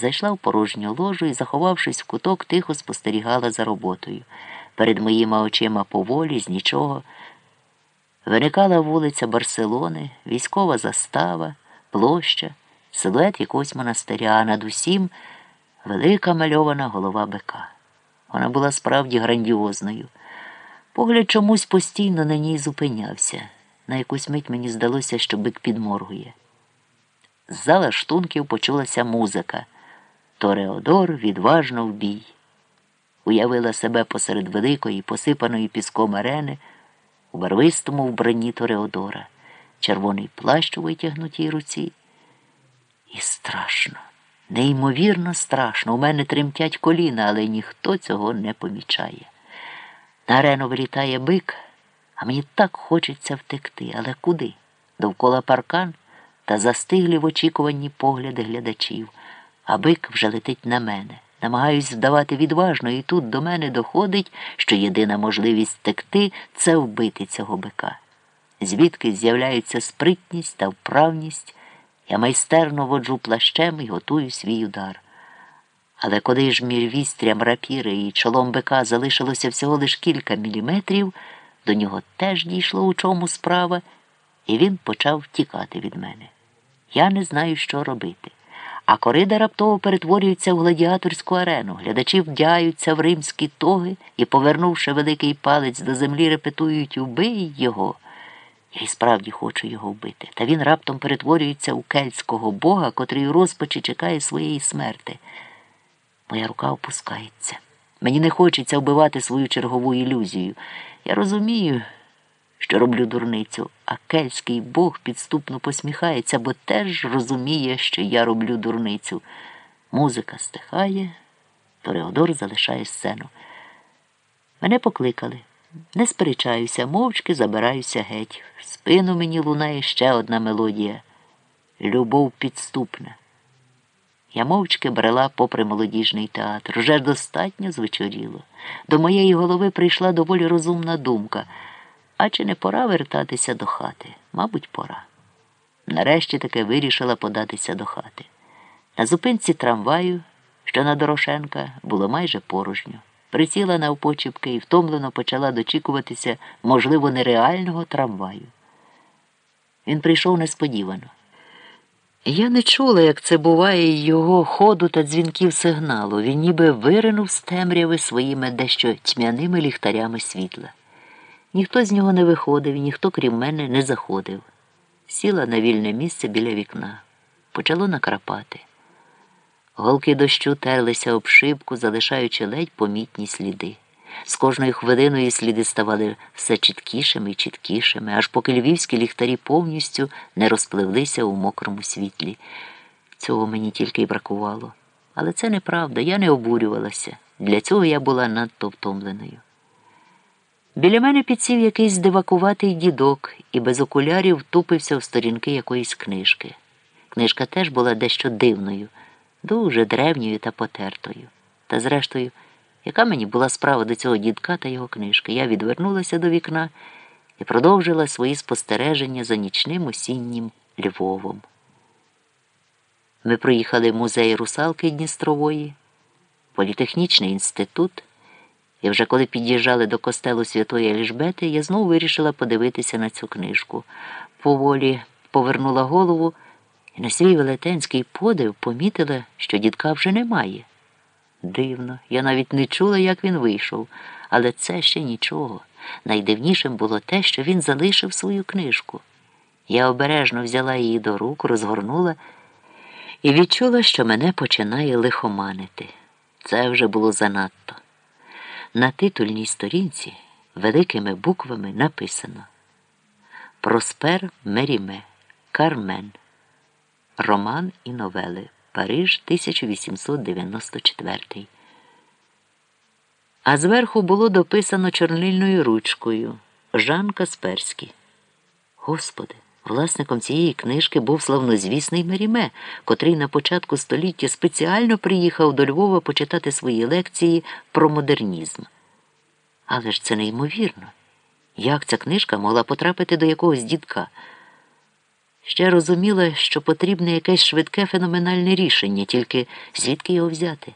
зайшла в порожню ложу і, заховавшись в куток, тихо спостерігала за роботою. Перед моїми очима поволі, з нічого. Виникала вулиця Барселони, військова застава, площа, силует якогось монастиря, а над усім велика мальована голова бика. Вона була справді грандіозною. Погляд чомусь постійно на ній зупинявся. На якусь мить мені здалося, що бик підморгує. З зала штунків почулася музика. Тореодор відважно в бій. Уявила себе посеред великої, посипаної піском арени у барвистому вбранні Тореодора, червоний плащ у витягнутій руці. І страшно, неймовірно страшно. У мене тремтять коліна, але ніхто цього не помічає. На арену вилітає бик, а мені так хочеться втекти. Але куди? Довкола паркан та застиглі в очікуванні погляди глядачів, а бик вже летить на мене. Намагаюсь здавати відважно, і тут до мене доходить, що єдина можливість втекти це вбити цього бика. Звідки з'являється спритність та вправність, я майстерно воджу плащем і готую свій удар. Але коли ж між вістрям рапіри і чолом бика залишилося всього лиш кілька міліметрів, до нього теж дійшло у чому справа, і він почав втікати від мене. Я не знаю, що робити. А корида раптово перетворюється в гладіаторську арену. Глядачі вдяються в римські тоги і, повернувши великий палець до землі, репетують Убий його. Я й справді хочу його вбити. Та він раптом перетворюється у кельтського бога, котрий у розпачі чекає своєї смерти. Моя рука опускається. Мені не хочеться вбивати свою чергову ілюзію. Я розумію, що роблю дурницю, а кельтський бог підступно посміхається, бо теж розуміє, що я роблю дурницю. Музика стихає, Тореодор залишає сцену. Мене покликали. Не сперечаюся, мовчки забираюся геть. В спину мені лунає ще одна мелодія любов підступна. Я мовчки брела попри молодіжний театр. Вже достатньо звечоріло. До моєї голови прийшла доволі розумна думка. А чи не пора вертатися до хати? Мабуть, пора. Нарешті таки вирішила податися до хати. На зупинці трамваю, що на Дорошенка, було майже порожньо. Присіла навпочіпки і втомлено почала дочікуватися, можливо, нереального трамваю. Він прийшов несподівано. Я не чула, як це буває його ходу та дзвінків сигналу. Він ніби виринув з темряви своїми дещо тьмяними ліхтарями світла. Ніхто з нього не виходив, ніхто, крім мене, не заходив. Сіла на вільне місце біля вікна. Почало накрапати. Голки дощу терлися об шибку, залишаючи ледь помітні сліди. З кожною хвилиною сліди ставали все чіткішими і чіткішими, аж поки львівські ліхтарі повністю не розпливлися у мокрому світлі. Цього мені тільки й бракувало. Але це неправда, я не обурювалася. Для цього я була надто втомленою. Біля мене підсів якийсь дивакуватий дідок і без окулярів втупився в сторінки якоїсь книжки. Книжка теж була дещо дивною, дуже древньою та потертою. Та, зрештою, яка мені була справа до цього дідка та його книжки? Я відвернулася до вікна і продовжила свої спостереження за нічним осіннім Львовом. Ми проїхали музей русалки Дністрової, політехнічний інститут. І вже коли під'їжджали до костелу Святої Еліжбети, я знову вирішила подивитися на цю книжку. Поволі повернула голову і на свій велетенський подив помітила, що дідка вже немає. Дивно, я навіть не чула, як він вийшов, але це ще нічого. Найдивнішим було те, що він залишив свою книжку. Я обережно взяла її до рук, розгорнула і відчула, що мене починає лихоманити. Це вже було занадто. На титульній сторінці великими буквами написано Проспер Меріме Кармен. Роман і новели. Париж 1894. А зверху було дописано чорнильною ручкою Жан Касперський. Господи, власником цієї книжки був славнозвісний Меріме, котрий на початку століття спеціально приїхав до Львова почитати свої лекції про модернізм. Але ж це неймовірно. Як ця книжка могла потрапити до якогось дідка? Ще розуміла, що потрібне якесь швидке феноменальне рішення, тільки звідки його взяти.